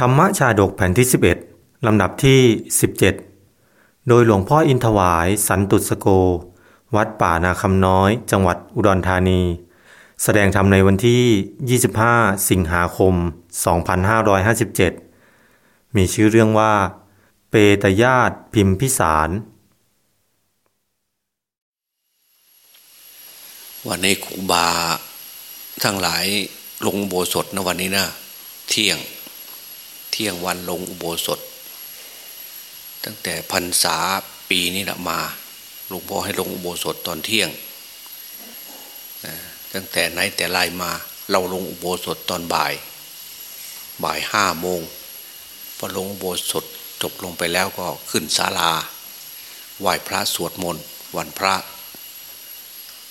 ธรรมชาดกแผ่นที่ 11 ลำดับที่ 17 โดยหลวงพ่ออินทวายสันตุสโก วัดป่านาคำน้อย จังหวัดอุดรธานี แสดงธรรมในวันที่ 25 สิงหาคม 2557 มีชื่อเรื่องว่า เปตญาตพิมพิสาร วันนี้ครูบาทั้งหลายลงโบสถนะวันนี้นะ เที่ยง ที่ยงวันลงอุโบสถ ตั้งแต่พรรษาปีนี้แหละมาหลวงพ่อให้ลงอุโบสถตอนเที่ยง ตั้งแต่ไหนแต่ไรมา เราลงอุโบสถตอนบ่าย บ่ายห้าโมงพอลงอุโบสถจบลงไปแล้วก็ขึ้นศาลาไหว้พระสวดมนต์วันพระ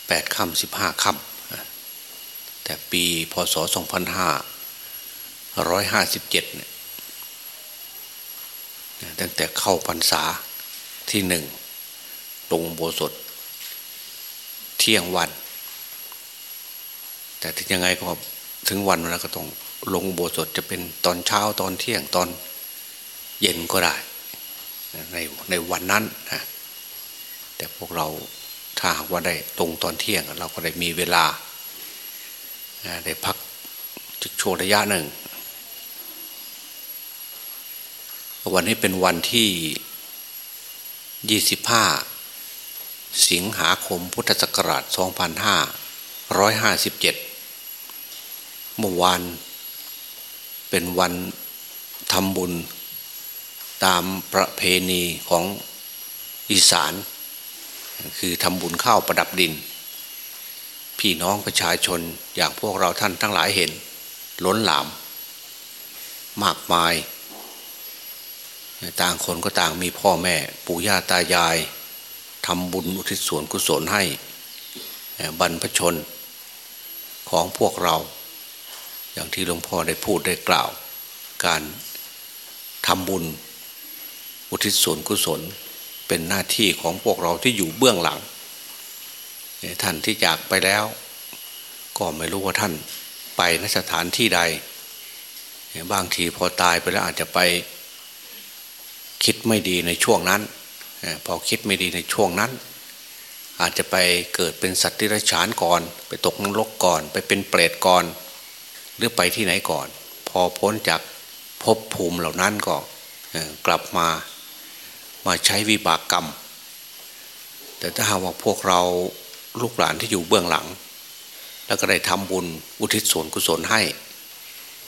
แปดค่ำสิบห้าค่ำแต่ปีพศสองพันห้าร้อยห้าสิบเจ็ดเนี่ย ตั้งแต่เข้าพรรษาที่หนึ่งลงโบสถเที่ยงวัน แต่ถึงยังไงก็ถึงวันแล้วก็ต้องลงโบสถจะเป็นตอนเช้าตอนเที่ยงตอนเย็นก็ได้ในในวันนั้นนะแต่พวกเราถ้าหากว่าได้ตรงตอนเที่ยง เราก็ได้มีเวลาได้พักจุดโชระยะหนึ่ง วันนี้เป็นวันที่ยี่สิงหาคมพุทธศักราชสองพันห้าร้อยห้าสิบเจ็ดเมื่อวานเป็นวันทำบุญตามประเพณีของอีสาน คือทำบุญข้าวประดับดิน พี่น้องประชาชนอย่างพวกเราท่านทั้งหลายเห็น ล้นหลาม มากมาย ต่างคนก็ต่างมีพ่อแม่ ปู่ย่าตายายทำบุญอุทิศส่วนกุศลให้บรรพชนของพวกเรา อย่างที่หลวงพ่อได้พูดได้กล่าว การทำบุญอุทิศส่วนกุศลเป็นหน้าที่ของพวกเราที่อยู่เบื้องหลังท่านที่จากไปแล้ว ก็ไม่รู้ว่าท่านไปนสถานที่ใด บางทีพอตายไปแล้วอาจจะไป คิดไม่ดีในช่วงนั้น พอคิดไม่ดีในช่วงนั้น อาจจะไปเกิดเป็นสัตว์ที่ไร้ฉานก่อน ไปตกนรกก่อน ไปเป็นเปรตก่อน หรือไปที่ไหนก่อน พอพ้นจากภพภูมิเหล่านั้นก็กลับมามาใช้วิบากกรรม แต่ถ้าหากว่าพวกเราลูกหลานที่อยู่เบื้องหลัง แล้วก็ได้ทำบุญอุทิศส่วนกุศลให้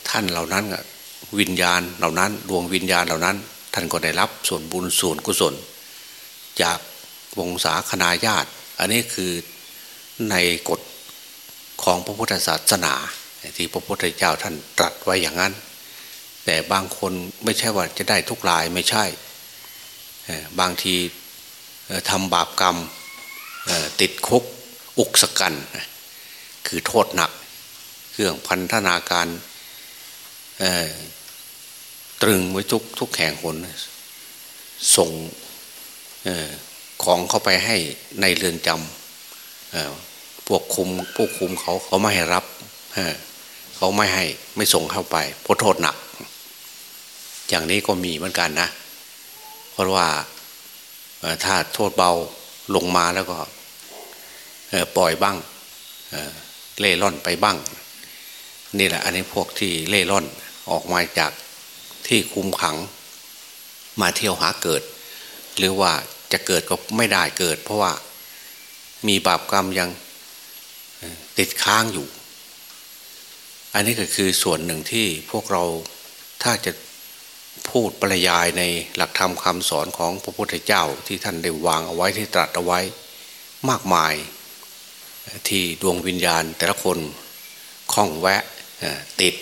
ท่านเหล่านั้นวิญญาณเหล่านั้น ดวงวิญญาณเหล่านั้น ท่านก็ได้รับส่วนบุญส่วนกุศล จากวงศาคณาญาติ อันนี้คือในกฎของพระพุทธศาสนาที่พระพุทธเจ้าท่านตรัสไว้อย่างนั้น แต่บางคนไม่ใช่ว่าจะได้ทุกรายไม่ใช่ บางทีทำบาปกรรมติดคุกอุกสกัน คือโทษหนัก เครื่องพันธนาการ ตรึงไว้ทุกทุกแห่งหนส่งของเข้าไปให้ในเรือนจำพวกคุมพวกคุมเขาเขาไม่ให้รับเขาไม่ให้ไม่ส่งเข้าไปเพราะโทษหนัก อย่างนี้ก็มีเหมือนกันนะ เพราะว่าถ้าโทษเบาลงมาแล้วก็ปล่อยบ้างเล่ร่อนไปบ้าง นี่แหละ อันนี้พวกที่เล่ร่อนออกมาจาก ที่คุมขัง มาเที่ยวหาเกิด หรือว่าจะเกิดก็ไม่ได้เกิด เพราะว่ามีบาปกรรมยังติดค้างอยู่ อันนี้ก็คือส่วนหนึ่งที่พวกเราถ้าจะพูดปรยายในหลักธรรมคำสอนของพระพุทธเจ้าที่ท่านได้วางเอาไว้ที่ตรัสเอาไว้มากมาย ที่ดวงวิญญาณแต่ละคนคล้องแวะติด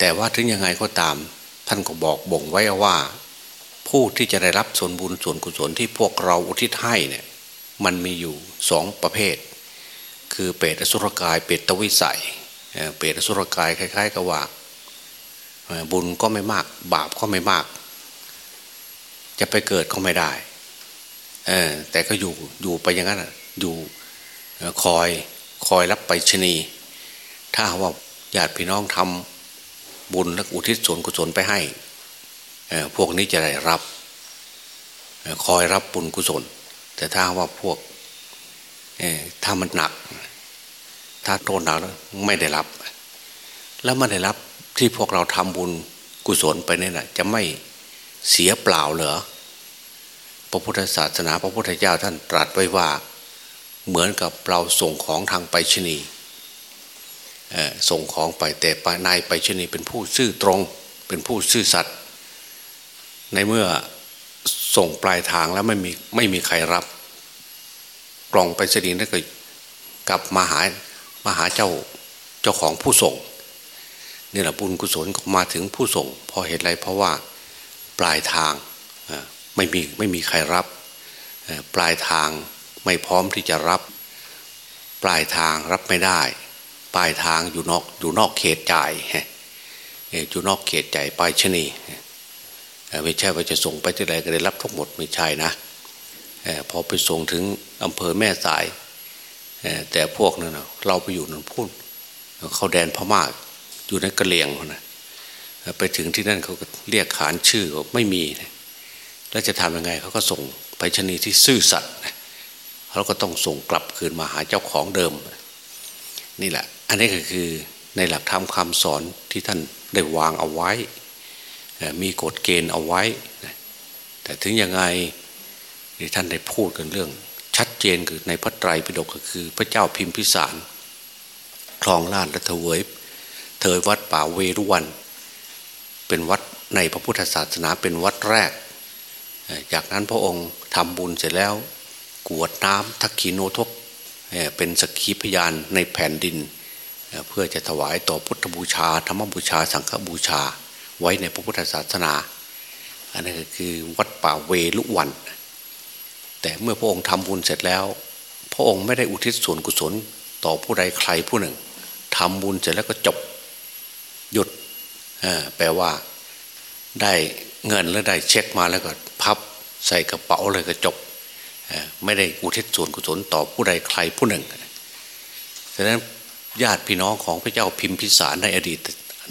แต่ว่าถึงยังไงก็ตาม ท่านก็บอกบ่งไว้ว่า ผู้ที่จะได้รับส่วนบุญส่วนกุศลที่พวกเราอุทิศให้เนี่ยมันมีอยู่สองประเภท คือเปรตสุรกาย เปรตวิสัยเปรตสุรกายคล้าย ๆกับว่าบุญก็ไม่มาก บาปก็ไม่มาก จะไปเกิดก็ไม่ได้เออแต่ก็อยู่อยู่ไปอย่างนั้นอยู่คอยคอยรับไปชนี ถ้าว่าญาติพี่น้องท บุญและอุทิศส่วนกุศลไปให้พวกนี้จะได้รับคอยรับบุญกุศล แต่ถ้าว่าพวกถ้ามันหนัก ถ้าโทษหนักแล้วไม่ได้รับ แล้วไม่ได้รับที่พวกเราทำบุญกุศลไปนี่นะจะไม่เสียเปล่าเหรอพระพุทธศาสนาพระพุทธเจ้าท่านตรัสไว้ว่า เหมือนกับเราส่งของทางไปชนี ส่งของไปแต่นายไปชนีเป็นผู้ซื่อตรง เป็นผู้ซื่อสัตย์ในเมื่อส่งปลายทางแล้วไม่มีไม่มีใครรับ กล่องไปเสนีนั่นก็กลับมาหามาหาเจ้าเจ้าของผู้ส่งนี่แหละบุญกุศลมาถึงผู้ส่งพอเหตุไรเพราะว่าปลายทางไม่มีไม่มีใครรับ ปลายทางไม่พร้อมที่จะรับ ปลายทางรับไม่ได้ ปลายทางอยู่นอกอยู่นอกเขตจ่ายอยู่นอกเขตจ่ายปลายชนีไม่ใช่ว่าจะส่งไปที่ไหนก็ได้รับทั้งหมดไม่ใช่นะพอไปส่งถึงอำเภอแม่สายแต่พวกนั้นเราไปอยู่นั่นพูดเขาแดนพม่าอยู่ในกระเลียงนะไปถึงที่นั่นเขาก็เรียกขานชื่อไม่มีแล้วจะทำยังไงเขาก็ส่งไปชนีที่ซื่อสัตย์เขาก็ต้องส่งกลับคืนมาหาเจ้าของเดิม นี่แหละ อันนี้ก็คือในหลักธรรมคำสอนที่ท่านได้วางเอาไว้ มีกฎเกณฑ์เอาไว้ แต่ถึงยังไงที่ท่านได้พูดกันเรื่อง ชัดเจนคือในพระไตรปิฎกก็คือ พระเจ้าพิมพิสารคลองลาดและเถวยเถยวัดป่าเวรุวัน เป็นวัดในพระพุทธศาสนาเป็นวัดแรก จากนั้นพระองค์ทำบุญเสร็จแล้วกวดน้ำทักขีโนทกเป็นสกีพยานในแผ่นดิน เพื่อจะถวายต่อพุทธบูชาธรรมบูชา สังฆบูชาไว้ในพระพุทธศาสนา อันนี้ก็คือวัดป่าเวลุวัน แต่เมื่อพระองค์ทำบุญเสร็จแล้ว พระองค์ไม่ได้อุทิศส่วนกุศลต่อผู้ใดใครผู้หนึ่งทำบุญเสร็จแล้วก็จบหยุดแปลว่าได้เงินแล้วได้เช็คมาแล้วก็พับใส่กระเป๋าเลยก็จบไม่ได้อุทิศส่วนกุศลต่อผู้ใดใครผู้หนึ่งดังนั้น ญาติพี่น้องของพระเจ้าพิมพิสารในอดีต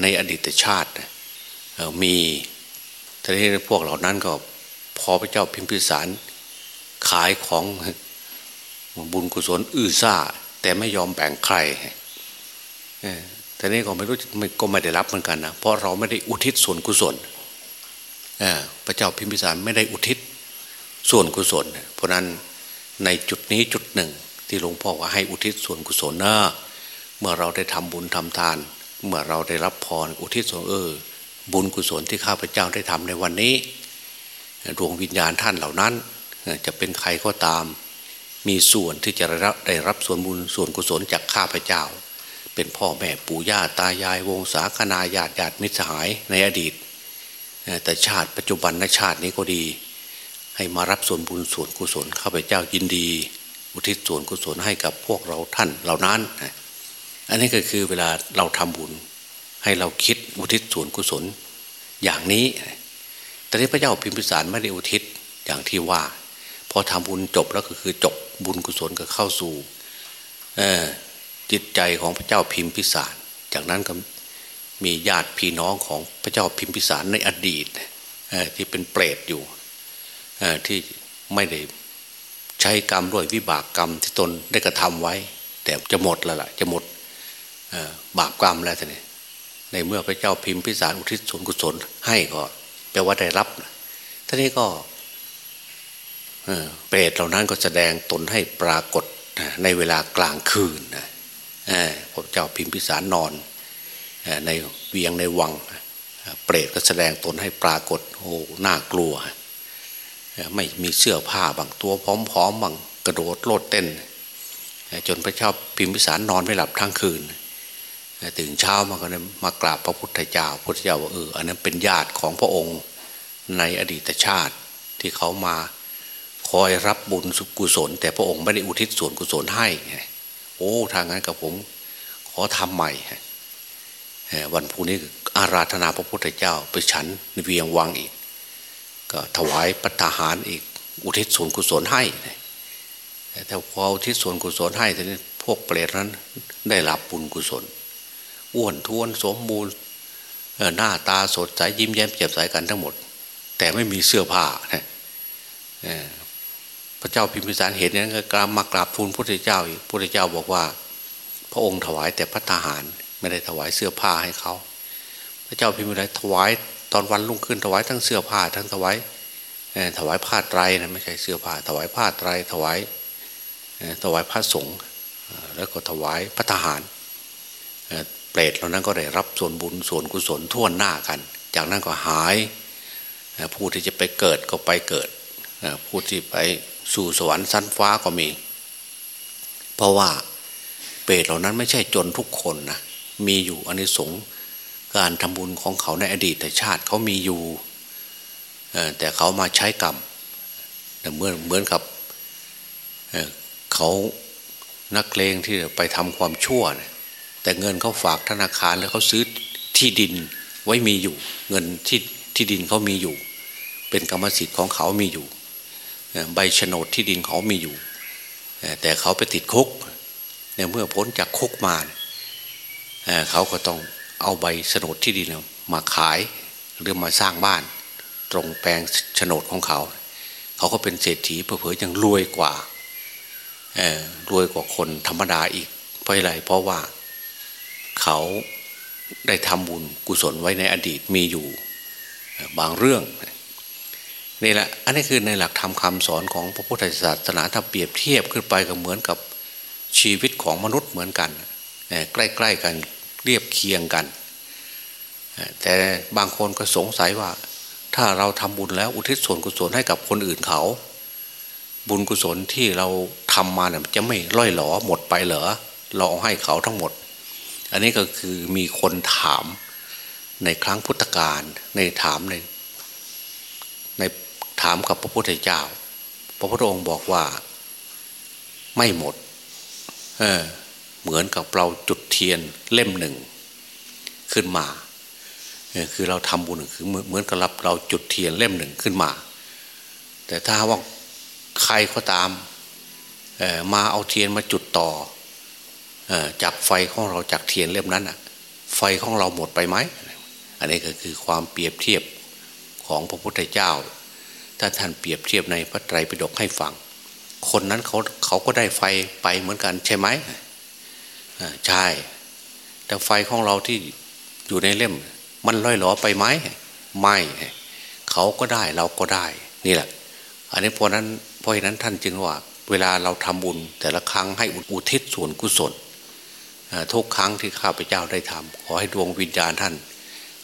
ในอดีตชาติมีทีนี้พวกเหล่านั้นก็พอพระเจ้าพิมพิสารขายของบุญกุศลอื้อซ่า แต่ไม่ยอมแบ่งใครแต่นี้ก็ไม่รู้ก็ไม่ได้รับเหมือนกันนะเพราะเราไม่ได้อุทิศส่วนกุศลพระเจ้าพิมพิสารไม่ได้อุทิศส่วนกุศล เพราะนั้นในจุดนี้จุดหนึ่ง ที่หลวงพ่อว่าให้อุทิศส่วนกุศลนะ เมื่อเราได้ทำบุญทำทาน เมื่อเราได้รับพรอุทิศส่วนเออ บุญกุศลที่ข้าพเจ้าได้ทำในวันนี้ดวงวิญญาณท่านเหล่านั้น จะเป็นใครก็ตาม มีส่วนที่จะได้รับส่วนบุญส่วนกุศลจากข้าพเจ้า เป็นพ่อแม่ปู่ย่าตายายวงศาคณาญาติญาติมิตรสหายในอดีต แต่ชาติปัจจุบันในชาตินี้ก็ดี ให้มารับส่วนบุญส่วนกุศลข้าพเจ้ายินดี อุทิศส่วนกุศลให้กับพวกเราท่านเหล่านั้น อันนี้ก็คือเวลาเราทำบุญ ให้เราคิดอุทิศส่วนกุศลอย่างนี้ แต่ที่พระเจ้าพิมพิสารไม่ได้อุทิศอย่างที่ว่า พอทำบุญจบแล้วก็คือจบบุญกุศลก็เข้าสู่จิตใจของพระเจ้าพิมพิสาร จากนั้นก็มีญาติพี่น้องของพระเจ้าพิมพิสารในอดีตที่เป็นเปรตอยู่ที่ไม่ได้ใช้กรรมด้วยวิบากกรรมที่ตนได้กระทำไว้ แต่จะหมดแล้วล่ะจะหมด บาปกรรมแล้วท่านในเมื่อพระเจ้าพิมพิสารอุทิศส่วนกุศลให้ก็แปลว่าได้รับท่านี้ก็เปรตเหล่านั้นก็แสดงตนให้ปรากฏในเวลากลางคืนนะพระเจ้าพิมพิสารนอนในเวียงในวัง เปรตก็แสดงตนให้ปรากฏโอ้น่ากลัว ไม่มีเสื้อผ้าบางตัวพร้อมๆบางกระโดดโลดเต้น จนพระเจ้าพิมพิสารนอนไม่หลับทั้งคืน ตื่นเช้ามาก็มากราบพระพุทธเจ้าพุทธเจ้าว่าเอออันนั้นเป็นญาติของพระองค์ในอดีตชาติที่เขามาคอยรับบุญสุกุศล แต่พระองค์ไม่ได้อุทิศส่วนกุศลให้โอ้ทางนั้นกับผมขอทำใหม่วันพรุ่งนี้อาราธนาพระพุทธเจ้าไปฉันเวียงวังอีก ก็ถวายปัตหารอีกอุทิศส่วนกุศลให้แต่พออุทิศส่วนกุศลให้ทีนี้พวกเปรตนั้นได้รับบุญกุศล อ้วนท้วนสมบูรณ์หน้าตาสดใสยิ้มแย้มแจ่มใสกันทั้งหมด แต่ไม่มีเสื้อผ้านะพระเจ้าพิมพิสารเห็นนั้นก็กราบมากราบทูลพระพุทธเจ้าอีกพระพุทธเจ้าบอกว่า พระองค์ถวายแต่พระทหารไม่ได้ถวายเสื้อผ้าให้เขา พระเจ้าพิมพิสารถวายตอนวันรุ่งขึ้นถวายทั้งเสื้อผ้าทั้งถวายถวายผ้าไตรนะไม่ใช่เสื้อผ้า ถวายผ้าไตรถวายถวายผ้าสงฆ์แล้วก็ถวายพระทหาร เปรตเหล่านั้นก็ได้รับส่วนบุญส่วนกุศลทั่วหน้ากัน จากนั้นก็หาย ผู้ที่จะไปเกิดก็ไปเกิด ผู้ที่ไปสู่สวรรค์สั้นฟ้าก็มี เพราะว่าเปรตเหล่านั้นไม่ใช่จนทุกคนนะมีอยู่อันนี้สงการทำบุญของเขาในอดีตชาติเขามีอยู่แต่เขามาใช้กรรมเหมือนเหมือนกับเขานักเลงที่ไปทำความชั่วนะ แต่เงินเขาฝากธนาคารแล้วเขาซื้อที่ดินไว้มีอยู่ เงินที่ที่ดินเขามีอยู่ เป็นกรรมสิทธิ์ของเขามีอยู่ ใบโฉนดที่ดินเขามีอยู่ แต่เขาไปติดคุกเนี่ยเมื่อพ้นจากคุกมาเขาก็ต้องเอาใบโฉนดที่ดินมาขายหรือมาสร้างบ้าน ตรงแปลงโฉนดของเขา เขาก็เป็นเศรษฐีเผื่อๆยังรวยกว่ารวยกว่าคนธรรมดาอีกเพราะอะไรเพราะว่า เขาได้ทำบุญกุศลไว้ในอดีตมีอยู่บางเรื่องนี่แหละอันนี้คือในหลักธรรมคาสอนของพระพุทธศาสนาถ้าเปรียบเทียบขึ้นไปก็เหมือนกับชีวิตของมนุษย์เหมือนกัน ใกล้ๆกันเรียบเคียงกัน แต่บางคนก็สงสัยว่า ถ้าเราทำบุญแล้วอุทิศส่วนกุศลให้กับคนอื่นเขา บุญกุศลที่เราทำมาเนี่ยจะไม่ล่อยหลอหมดไปเหรอเราเอาให้เขาทั้งหมด อันนี้ก็คือมีคนถามในครั้งพุทธกาลในถามในในถามกับพระพุทธเจ้า พระพุทธองค์บอกว่าไม่หมด เออ เหมือนกับเราจุดเทียนเล่มหนึ่งขึ้นมาเออคือเราทำบุญคือเหมือนกับรับเราจุดเทียนเล่มหนึ่งขึ้นมา แต่ถ้าว่าใครก็ตามเออมาเอาเทียนมาจุดต่อ จากไฟของเราจากเทียนเล่มนั้นอะ ไฟของเราหมดไปไหม อันนี้ก็คือความเปรียบเทียบของพระพุทธเจ้า ถ้าท่านเปรียบเทียบในพระไตรปิฎกให้ฟัง คนนั้นเขาเขาก็ได้ไฟไปเหมือนกันใช่ไหมใช่ แต่ไฟของเราที่อยู่ในเล่ม มันล่อยหลอไปไหมไม่เขาก็ได้เราก็ได้นี่แหละ อันนี้เพราะนั้นเพราะฉะนั้นท่านจึงว่า เวลาเราทำบุญแต่ละครั้งให้อุทิศส่วนกุศล ทุกครั้งที่ข้าพเจ้าได้ทำขอให้ดวงวิญญาณท่าน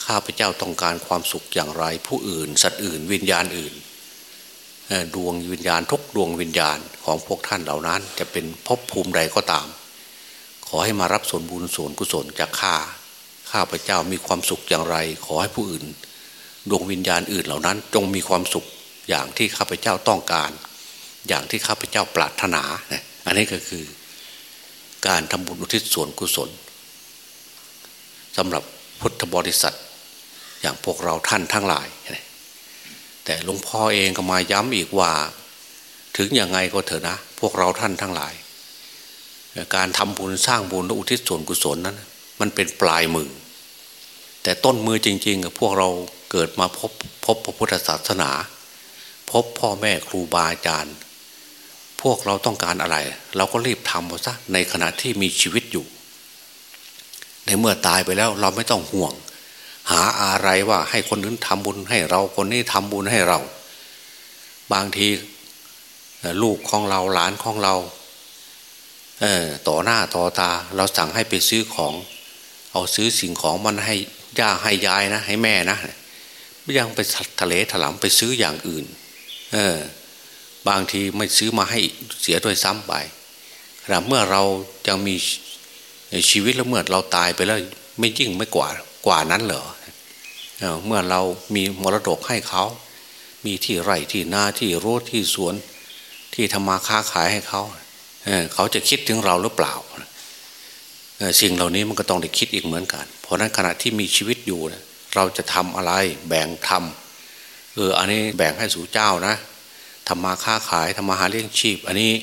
ข้าพเจ้าต้องการความสุขอย่างไร ผู้อื่น สัตว์อื่น วิญญาณอื่นดวงวิญญาณทุกดวงวิญญาณของพวกท่านเหล่านั้น จะเป็นภพภูมิใดก็ตาม ขอให้มารับส่วนบุญส่วนกุศลจากข้าข้าพเจ้ามีความสุขอย่างไร ขอให้ผู้อื่น ดวงวิญญาณอื่นเหล่านั้น จงมีความสุขอย่างที่ข้าพเจ้าต้องการ อย่างที่ข้าพเจ้าปรารถนา อันนี้ก็คือ การทำบุญอุทิศส่วนกุศลสำหรับพุทธบริษัท อย่างพวกเราท่านทั้งหลาย แต่หลวงพ่อเองก็มาย้ำอีกว่า ถึงยังไงก็เถอะนะ พวกเราท่านทั้งหลาย การทำบุญสร้างบุญและอุทิศส่วนกุศลนั้น มันเป็นปลายมือ แต่ต้นมือจริงๆพวกเราเกิดมาพบพบพระพุทธศาสนา พบพ่อแม่ครูบาอาจารย์ วกเราต้องการอะไร เราก็รีบทำเอาซะในขณะที่มีชีวิตอยู่ ในเมื่อตายไปแล้วเราไม่ต้องห่วง หาอะไรว่าให้คนอื่นทำบุญให้เราคนนี้ทำบุญให้เรา บางทีลูกของเราหลานของเราเออต่อหน้าต่อตา เราสั่งให้ไปซื้อของ เอาซื้อสิ่งของมันให้ย่าให้ยายนะ ให้แม่นะไม่ยังไปทะเลถลำไปซื้ออย่างอื่น เออ บางทีไม่ซื้อมาให้เสียโดยซ้ำไปขณะเมื่อเราจะมีชีวิตแล้วเมื่อเราตายไปแล้วไม่ยิ่งไม่กว่ากว่านั้นเหรอเมื่อเรามีมรดกให้เขา มีที่ไร่ที่นาที่รถที่สวน ที่ทำมาค้าขายให้เขาเขาจะคิดถึงเราหรือเปล่าสิ่งเหล่านี้มันก็ต้องได้คิดอีกเหมือนกัน เพราะนั้นขณะที่มีชีวิตอยู่ เราจะทำอะไรแบ่งทำเอออันนี้แบ่งให้สู่เจ้านะ ทำมาค้าขายทำมาหาเลี้ยงชีพ อันนี้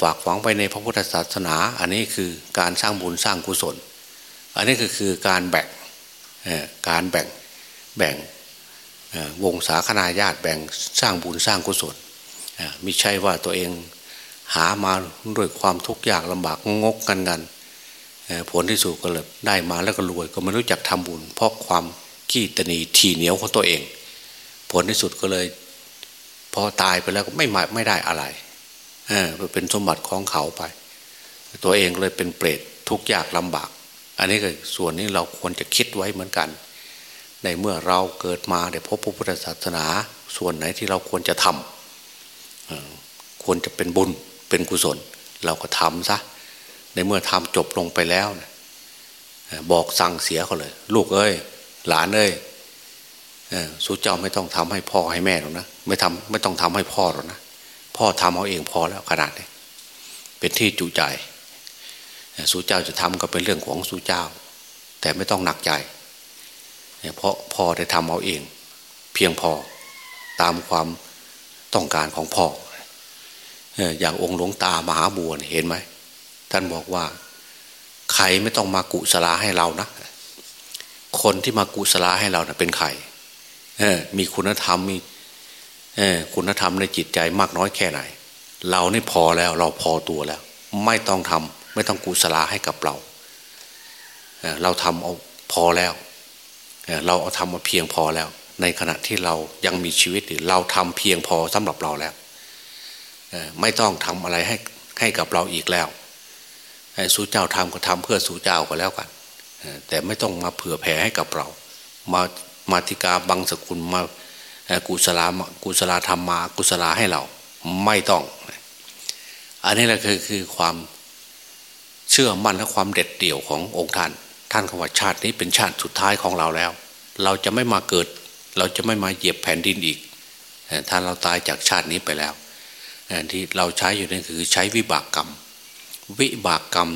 ฝากฝังไปในพระพุทธศาสนา อันนี้คือการสร้างบุญสร้างกุศล อันนี้ก็คือการแบ่งการแบ่งแบ่งวงศาคณาญาติแบ่งสร้างบุญสร้างกุศลไม่ใช่ว่าตัวเองหามาด้วยความทุกข์ยากลำบากงกกันกันผลที่สุดก็เลยได้มาแล้วก็รวย ก็ไม่รู้จักทำบุญ เพราะความขี้ตนีทีเหนียวของตัวเอง ผลที่สุดก็เลย พอตายไปแล้วก็ไม่มาไม่ได้อะไรเออเป็นสมบัติของเขาไป ตัวเองเลยเป็นเปรตทุกข์ยากลำบาก อันนี้ก็ส่วนนี้เราควรจะคิดไว้เหมือนกัน ในเมื่อเราเกิดมาได้พบพระพุทธศาสนา ส่วนไหนที่เราควรจะทำควรจะเป็นบุญเป็นกุศล เราก็ทำซะในเมื่อทำจบลงไปแล้วนะบอกสั่งเสียเขาเลย ลูกเอ้ย หลานเอ้ย สู้เจ้าไม่ต้องทำให้พ่อให้แม่หรอกนะไม่ทำไม่ต้องทำให้พ่อหรอกนะพ่อทำเอาเองพอแล้วขนาดนี้เป็นที่จุใจสู้เจ้าจะทำก็เป็นเรื่องของสู้เจ้า แต่ไม่ต้องหนักใจเพราะพ่อได้ทำเอาเอง เพียงพอตามความต้องการของพ่ออย่างองค์หลวงตามหาบัวเห็นไหมท่านบอกว่าใครไม่ต้องมากุศลาให้เรานะคนที่มากุศลาให้เรานะเป็นใคร มีคุณธรรมมีคุณธรรมในจิตใจมากน้อยแค่ไหน เรานี่พอแล้วเราพอตัวแล้ว ไม่ต้องทำไม่ต้องกุศลาให้กับเราเราทำเอาพอแล้วเราเอาทำมาเพียงพอแล้ว ในขณะที่เรายังมีชีวิตอยู่เราทำเพียงพอสำหรับเราแล้วไม่ต้องทำอะไรให้ให้กับเราอีกแล้วสู้เจ้าทำก็ทำเพื่อสู้เจ้าก็แล้วกันแต่ไม่ต้องมาเผื่อแผ่ให้กับเรา มา มาติกาบังสกุลมากุศลากุศลาธรรมมากุศลาให้เราไม่ต้อง อันนี้แหละคือคือความเชื่อมั่นและความเด็ดเดี่ยวขององค์ท่าน ท่านคำว่าชาตินี้เป็นชาติสุดท้ายของเราแล้ว เราจะไม่มาเกิด เราจะไม่มาเหยียบแผ่นดินอีกท่านเราตายจากชาตินี้ไปแล้วที่เราใช้อยู่นั่นคือใช้วิบากกรรม วิบากกรรม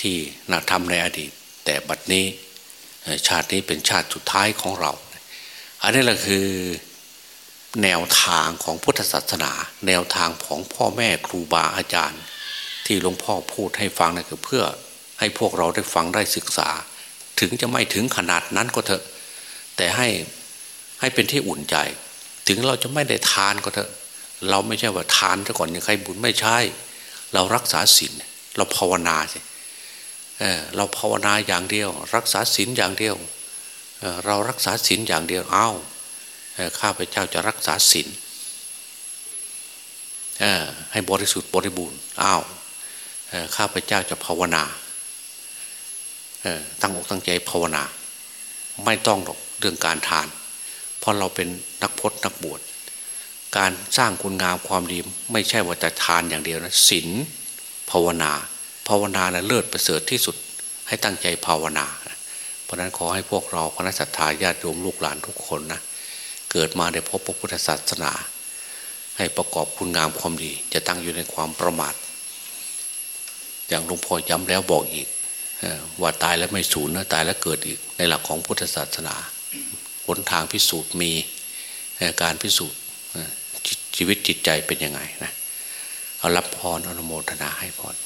ที่นาทำในอดีต แต่บัดนี้ ชาตินี้เป็นชาติสุดท้ายของเรา อันนี้แหละคือแนวทางของพุทธศาสนา แนวทางของพ่อแม่ครูบาอาจารย์ ที่หลวงพ่อพูดให้ฟังนะคือเพื่อให้พวกเราได้ฟังได้ศึกษา ถึงจะไม่ถึงขนาดนั้นก็เถอะ แต่ให้ให้เป็นที่อุ่นใจ ถึงเราจะไม่ได้ทานก็เถอะ เราไม่ใช่ว่าทานซะก่อนยังใครบุญไม่ใช่ เรารักษาศีลเราภาวนาสิ เราภาวนาอย่างเดียว รักษาศีลอย่างเดียวเรารักษาศีลอย่างเดียวอ้าวข้าพเจ้าจะรักษาศีลให้บริสุทธิ์บริบูรณ์อ้าวข้าพเจ้าจะภาวนาตั้งอกตั้งใจภาวนา ไม่ต้องหรอกเรื่องการทาน เพราะเราเป็นนักพจนักบวชการสร้างคุณงามความดีไม่ใช่ว่าจะทานอย่างเดียวนะศีลภาวนา ภาวนานะเลิศประเสริฐที่สุดให้ตั้งใจภาวนา เพราะนั้นขอให้พวกเราคณะสัตยาญาติโยมลูกหลานทุกคนนะเกิดมาได้พบพระพุทธศาสนา ให้ประกอบคุณงามความดี จะตั้งอยู่ในความประมาท อย่างหลวงพ่อย้ำแล้วบอกอีกว่าตายแล้วไม่สูญนะตายแล้วเกิดอีกในหลักของพุทธศาสนาหนทางพิสูจน์มีการพิสูจน์ชีวิตจิตใจเป็นยังไงนะเอารับพรอนุโมทนาให้พร